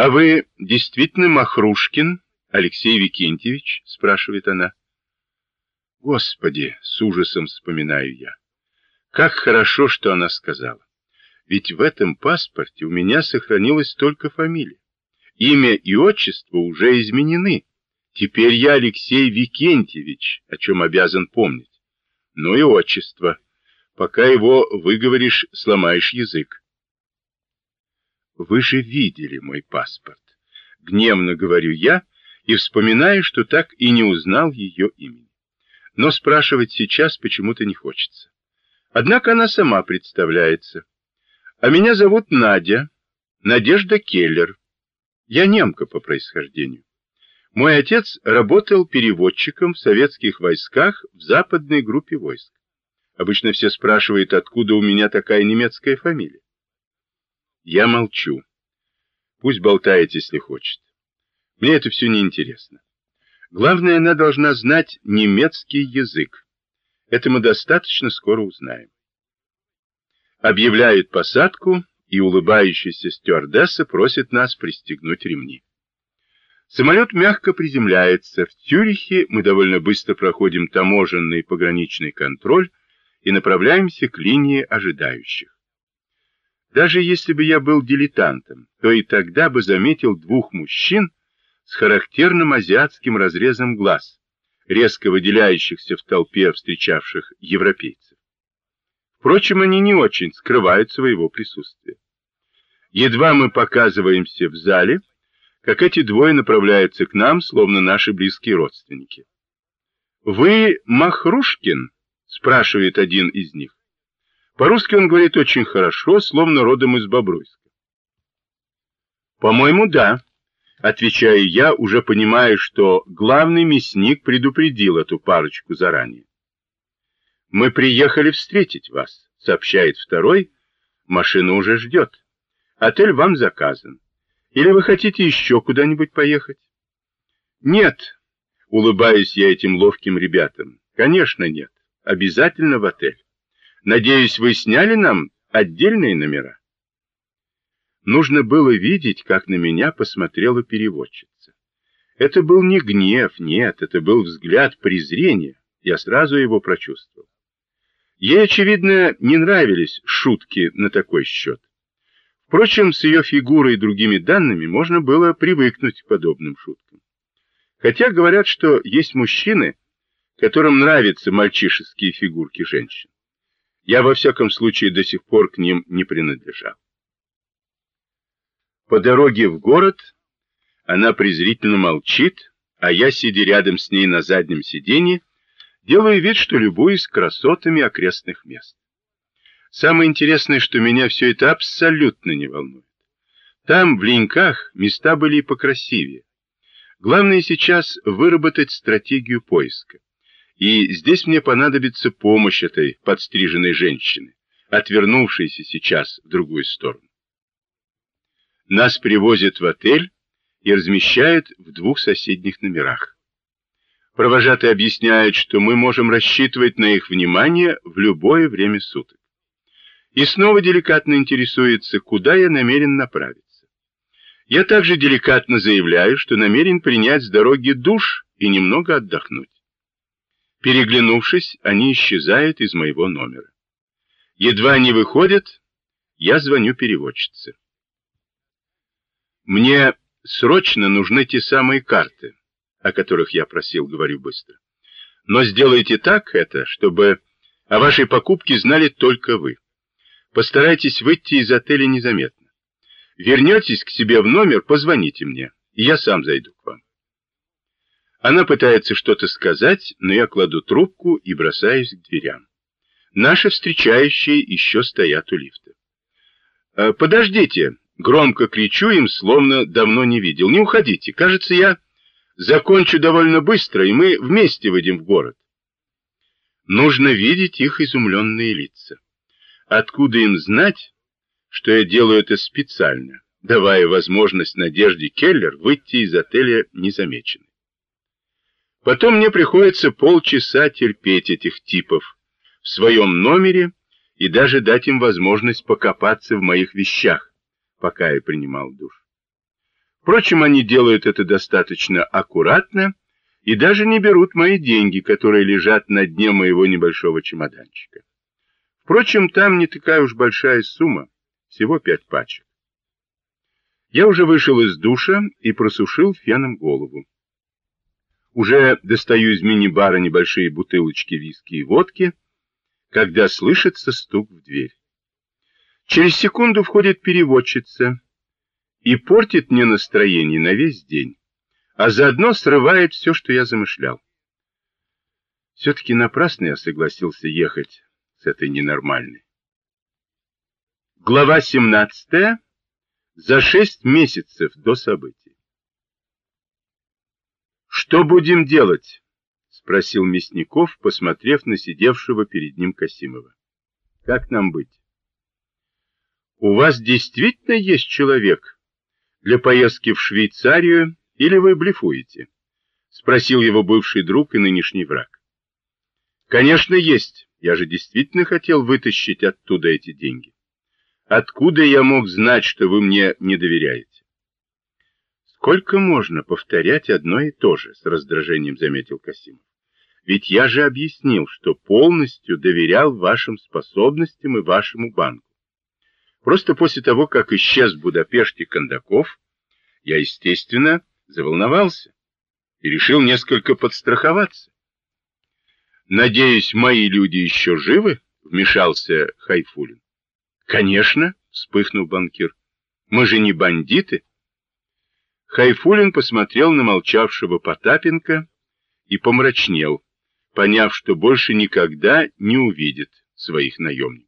«А вы действительно Махрушкин, Алексей Викентьевич?» — спрашивает она. «Господи!» — с ужасом вспоминаю я. «Как хорошо, что она сказала. Ведь в этом паспорте у меня сохранилась только фамилия. Имя и отчество уже изменены. Теперь я Алексей Викентьевич, о чем обязан помнить. Ну и отчество. Пока его выговоришь, сломаешь язык. Вы же видели мой паспорт. Гневно говорю я и вспоминаю, что так и не узнал ее имени. Но спрашивать сейчас почему-то не хочется. Однако она сама представляется. А меня зовут Надя, Надежда Келлер. Я немка по происхождению. Мой отец работал переводчиком в советских войсках в западной группе войск. Обычно все спрашивают, откуда у меня такая немецкая фамилия. Я молчу. Пусть болтает, если хочет. Мне это все неинтересно. Главное, она должна знать немецкий язык. Это мы достаточно скоро узнаем. Объявляют посадку, и улыбающаяся стюардесса просит нас пристегнуть ремни. Самолет мягко приземляется. В Тюрихе мы довольно быстро проходим таможенный пограничный контроль и направляемся к линии ожидающих. Даже если бы я был дилетантом, то и тогда бы заметил двух мужчин с характерным азиатским разрезом глаз, резко выделяющихся в толпе встречавших европейцев. Впрочем, они не очень скрывают своего присутствия. Едва мы показываемся в зале, как эти двое направляются к нам, словно наши близкие родственники. «Вы Махрушкин?» — спрашивает один из них. По-русски он говорит очень хорошо, словно родом из Бобруйска. «По-моему, да», — отвечаю я, уже понимая, что главный мясник предупредил эту парочку заранее. «Мы приехали встретить вас», — сообщает второй. «Машина уже ждет. Отель вам заказан. Или вы хотите еще куда-нибудь поехать?» «Нет», — улыбаюсь я этим ловким ребятам. «Конечно нет. Обязательно в отель». Надеюсь, вы сняли нам отдельные номера? Нужно было видеть, как на меня посмотрела переводчица. Это был не гнев, нет, это был взгляд презрения. Я сразу его прочувствовал. Ей, очевидно, не нравились шутки на такой счет. Впрочем, с ее фигурой и другими данными можно было привыкнуть к подобным шуткам. Хотя говорят, что есть мужчины, которым нравятся мальчишеские фигурки женщин. Я, во всяком случае, до сих пор к ним не принадлежал. По дороге в город она презрительно молчит, а я, сидя рядом с ней на заднем сиденье, делаю вид, что любуюсь красотами окрестных мест. Самое интересное, что меня все это абсолютно не волнует. Там, в Леньках, места были и покрасивее. Главное сейчас выработать стратегию поиска. И здесь мне понадобится помощь этой подстриженной женщины, отвернувшейся сейчас в другую сторону. Нас привозят в отель и размещают в двух соседних номерах. Провожатые объясняют, что мы можем рассчитывать на их внимание в любое время суток. И снова деликатно интересуется, куда я намерен направиться. Я также деликатно заявляю, что намерен принять с дороги душ и немного отдохнуть. Переглянувшись, они исчезают из моего номера. Едва они выходят, я звоню переводчице. Мне срочно нужны те самые карты, о которых я просил, говорю быстро. Но сделайте так это, чтобы о вашей покупке знали только вы. Постарайтесь выйти из отеля незаметно. Вернетесь к себе в номер, позвоните мне, и я сам зайду к вам. Она пытается что-то сказать, но я кладу трубку и бросаюсь к дверям. Наши встречающие еще стоят у лифта. «Э, «Подождите!» — громко кричу им, словно давно не видел. «Не уходите! Кажется, я закончу довольно быстро, и мы вместе выйдем в город». Нужно видеть их изумленные лица. Откуда им знать, что я делаю это специально, давая возможность Надежде Келлер выйти из отеля незамеченной? Потом мне приходится полчаса терпеть этих типов в своем номере и даже дать им возможность покопаться в моих вещах, пока я принимал душ. Впрочем, они делают это достаточно аккуратно и даже не берут мои деньги, которые лежат на дне моего небольшого чемоданчика. Впрочем, там не такая уж большая сумма, всего пять пачек. Я уже вышел из душа и просушил феном голову. Уже достаю из мини-бара небольшие бутылочки виски и водки, когда слышится стук в дверь. Через секунду входит переводчица и портит мне настроение на весь день, а заодно срывает все, что я замышлял. Все-таки напрасно я согласился ехать с этой ненормальной. Глава 17. За шесть месяцев до событий. «Что будем делать?» — спросил Мясников, посмотрев на сидевшего перед ним Касимова. «Как нам быть?» «У вас действительно есть человек для поездки в Швейцарию или вы блефуете?» — спросил его бывший друг и нынешний враг. «Конечно, есть. Я же действительно хотел вытащить оттуда эти деньги. Откуда я мог знать, что вы мне не доверяете?» «Сколько можно повторять одно и то же?» — с раздражением заметил Касимов. «Ведь я же объяснил, что полностью доверял вашим способностям и вашему банку. Просто после того, как исчез в Будапеште Кондаков, я, естественно, заволновался и решил несколько подстраховаться. «Надеюсь, мои люди еще живы?» — вмешался Хайфулин. «Конечно», — вспыхнул банкир. «Мы же не бандиты». Хайфулин посмотрел на молчавшего Потапенко и помрачнел, поняв, что больше никогда не увидит своих наемников.